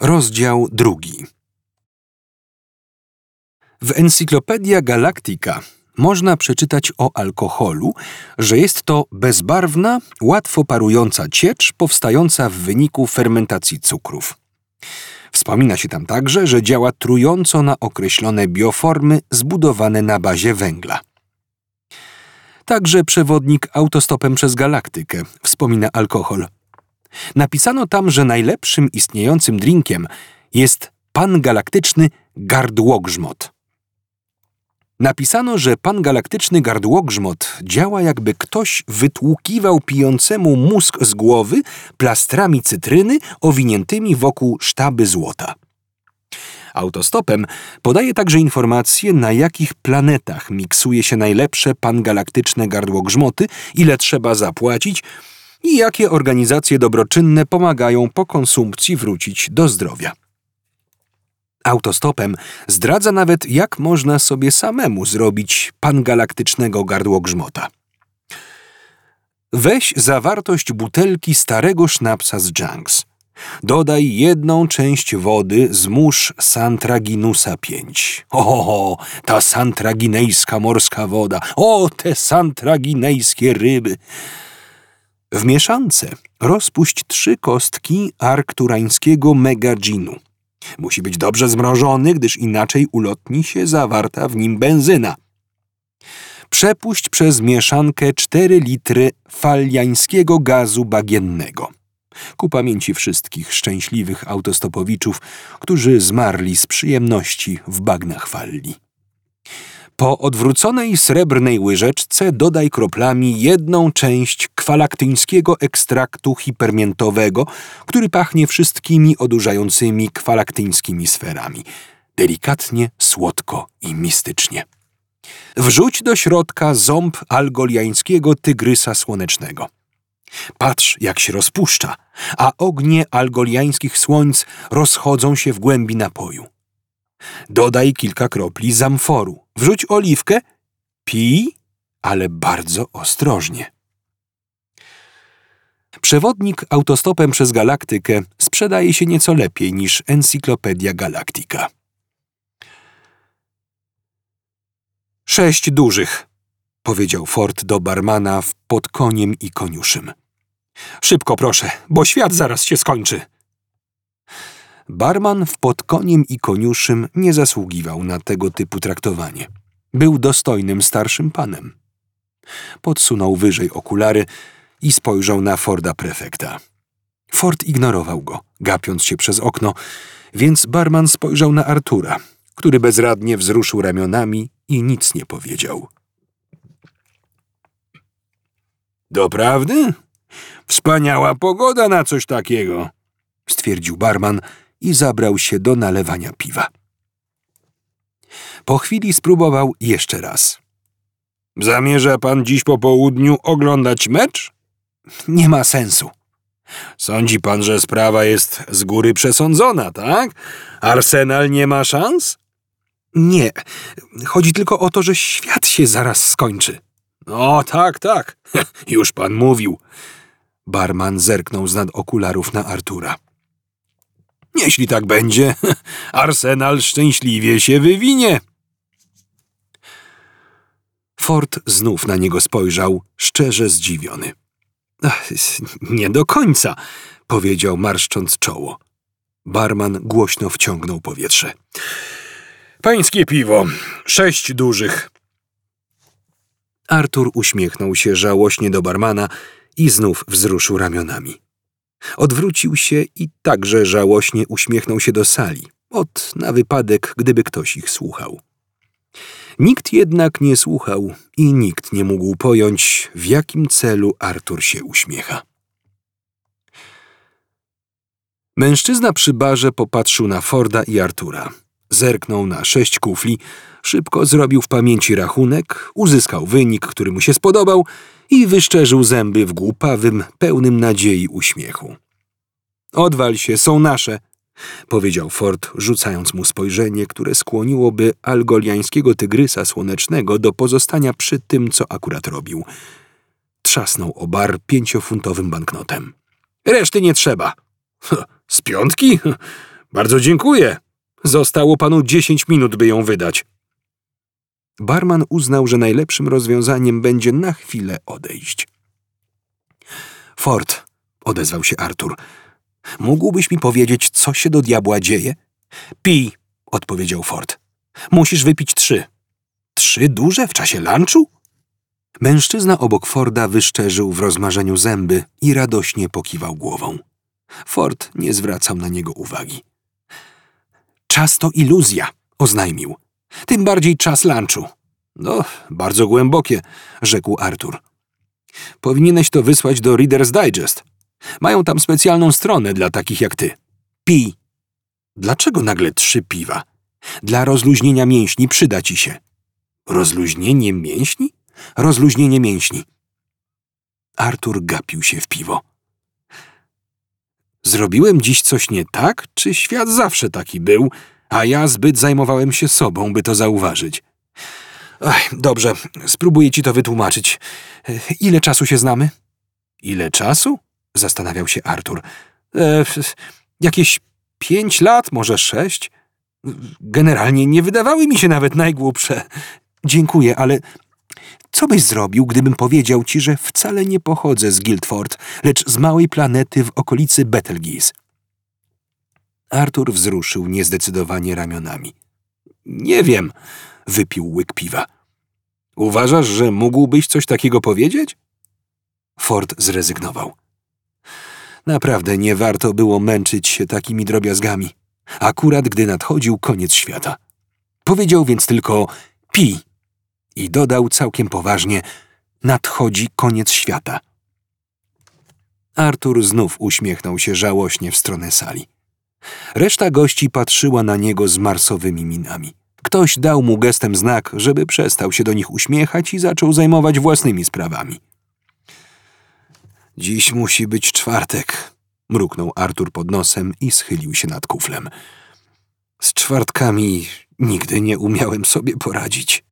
Rozdział drugi. W Encyklopedia Galactica można przeczytać o alkoholu, że jest to bezbarwna, łatwo parująca ciecz powstająca w wyniku fermentacji cukrów. Wspomina się tam także, że działa trująco na określone bioformy zbudowane na bazie węgla. Także przewodnik autostopem przez galaktykę wspomina alkohol. Napisano tam, że najlepszym istniejącym drinkiem jest pangalaktyczny gardłogrzmot. Napisano, że pangalaktyczny gardłogrzmot działa jakby ktoś wytłukiwał pijącemu mózg z głowy plastrami cytryny owiniętymi wokół sztaby złota. Autostopem podaje także informacje, na jakich planetach miksuje się najlepsze pangalaktyczne gardłogrzmoty, ile trzeba zapłacić i jakie organizacje dobroczynne pomagają po konsumpcji wrócić do zdrowia. Autostopem zdradza nawet, jak można sobie samemu zrobić pangalaktycznego gardłogrzmota. Weź zawartość butelki starego sznapsa z Junks. Dodaj jedną część wody z mórz Santraginusa 5. O, ta santraginejska morska woda! O, te santraginejskie ryby! W mieszance rozpuść trzy kostki arkturańskiego megaginu. Musi być dobrze zmrożony, gdyż inaczej ulotni się zawarta w nim benzyna. Przepuść przez mieszankę 4 litry faliańskiego gazu bagiennego. Ku pamięci wszystkich szczęśliwych autostopowiczów, którzy zmarli z przyjemności w bagnach falli. Po odwróconej srebrnej łyżeczce dodaj kroplami jedną część kwalaktyńskiego ekstraktu hipermiętowego, który pachnie wszystkimi odurzającymi kwalaktyńskimi sferami. Delikatnie, słodko i mistycznie. Wrzuć do środka ząb algoliańskiego tygrysa słonecznego. Patrz, jak się rozpuszcza, a ognie algoliańskich słońc rozchodzą się w głębi napoju. Dodaj kilka kropli zamforu. Wrzuć oliwkę, pij, ale bardzo ostrożnie. Przewodnik autostopem przez galaktykę sprzedaje się nieco lepiej niż Encyklopedia Galactica. Sześć dużych, powiedział Ford do barmana pod koniem i koniuszym. Szybko proszę, bo świat zaraz się skończy. Barman w podkoniem i koniuszym nie zasługiwał na tego typu traktowanie. Był dostojnym starszym panem. Podsunął wyżej okulary i spojrzał na Forda prefekta. Ford ignorował go, gapiąc się przez okno, więc barman spojrzał na Artura, który bezradnie wzruszył ramionami i nic nie powiedział. Doprawdy? Wspaniała pogoda na coś takiego, stwierdził barman i zabrał się do nalewania piwa. Po chwili spróbował jeszcze raz. Zamierza pan dziś po południu oglądać mecz? Nie ma sensu. Sądzi pan, że sprawa jest z góry przesądzona, tak? Arsenal nie ma szans? Nie. Chodzi tylko o to, że świat się zaraz skończy. No tak, tak. Już pan mówił. Barman zerknął z nad okularów na Artura. Jeśli tak będzie, Arsenal szczęśliwie się wywinie. Ford znów na niego spojrzał, szczerze zdziwiony. Nie do końca, powiedział marszcząc czoło. Barman głośno wciągnął powietrze. Pańskie piwo, sześć dużych. Artur uśmiechnął się żałośnie do barmana i znów wzruszył ramionami. Odwrócił się i także żałośnie uśmiechnął się do sali, od na wypadek, gdyby ktoś ich słuchał. Nikt jednak nie słuchał i nikt nie mógł pojąć, w jakim celu Artur się uśmiecha. Mężczyzna przy barze popatrzył na Forda i Artura. Zerknął na sześć kufli, szybko zrobił w pamięci rachunek, uzyskał wynik, który mu się spodobał i wyszczerzył zęby w głupawym, pełnym nadziei uśmiechu. Odwal się, są nasze, powiedział Ford, rzucając mu spojrzenie, które skłoniłoby algoliańskiego tygrysa słonecznego do pozostania przy tym, co akurat robił. Trzasnął o bar pięciofuntowym banknotem. Reszty nie trzeba. Z piątki? Bardzo dziękuję. Zostało panu dziesięć minut, by ją wydać. Barman uznał, że najlepszym rozwiązaniem będzie na chwilę odejść. Ford, odezwał się Artur, mógłbyś mi powiedzieć, co się do diabła dzieje? Pij, odpowiedział Ford. Musisz wypić trzy. Trzy duże w czasie lunchu? Mężczyzna obok Forda wyszczerzył w rozmarzeniu zęby i radośnie pokiwał głową. Ford nie zwracał na niego uwagi. Czas to iluzja, oznajmił. Tym bardziej czas lunchu. No, bardzo głębokie, rzekł Artur. Powinieneś to wysłać do Reader's Digest. Mają tam specjalną stronę dla takich jak ty. Pij. Dlaczego nagle trzy piwa? Dla rozluźnienia mięśni przyda ci się. Rozluźnienie mięśni? Rozluźnienie mięśni. Artur gapił się w piwo. Zrobiłem dziś coś nie tak, czy świat zawsze taki był, a ja zbyt zajmowałem się sobą, by to zauważyć? Ach, dobrze, spróbuję ci to wytłumaczyć. Ile czasu się znamy? Ile czasu? Zastanawiał się Artur. E, jakieś pięć lat, może sześć? Generalnie nie wydawały mi się nawet najgłupsze. Dziękuję, ale co byś zrobił, gdybym powiedział ci, że wcale nie pochodzę z Guildford, lecz z małej planety w okolicy Betelgeuse? Artur wzruszył niezdecydowanie ramionami. Nie wiem, wypił łyk piwa. Uważasz, że mógłbyś coś takiego powiedzieć? Ford zrezygnował. Naprawdę nie warto było męczyć się takimi drobiazgami, akurat gdy nadchodził koniec świata. Powiedział więc tylko pi i dodał całkiem poważnie nadchodzi koniec świata. Artur znów uśmiechnął się żałośnie w stronę sali. Reszta gości patrzyła na niego z marsowymi minami. Ktoś dał mu gestem znak, żeby przestał się do nich uśmiechać i zaczął zajmować własnymi sprawami. Dziś musi być czwartek, mruknął Artur pod nosem i schylił się nad kuflem. Z czwartkami nigdy nie umiałem sobie poradzić.